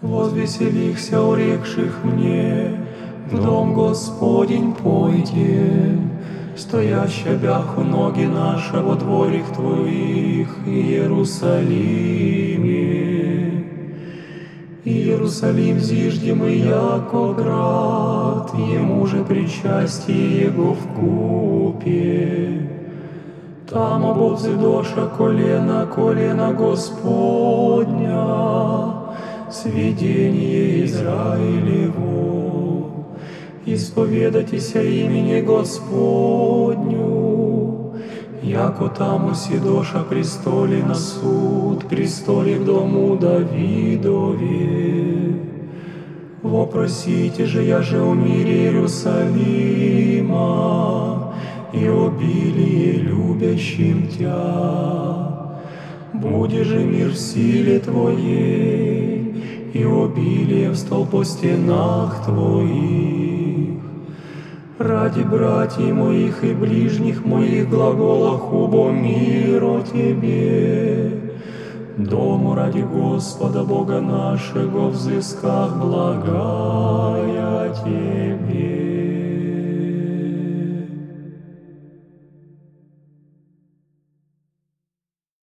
Возвеселихся, урекших мне, в дом Господень пойте, Стояща бяху ноги наши во дворих Твоих, Иерусалиме. Иерусалим зиждемый яко град, Ему же причастие Его в купе. Там обовзидоша колено, колено Господня, сведение Израилеву, исповедайтеся имени Господню, яко там усидоша престоле на суд, престоле в дому Давидове. Вопросите же я же о мире Иерусалима и обилие любящим Тя. Буде же мир в силе Твоей, и обилие встал по стенах Твоих. Ради братьев моих и ближних моих глаголах убо мир о Тебе. Дому ради Господа Бога нашего взысках благая.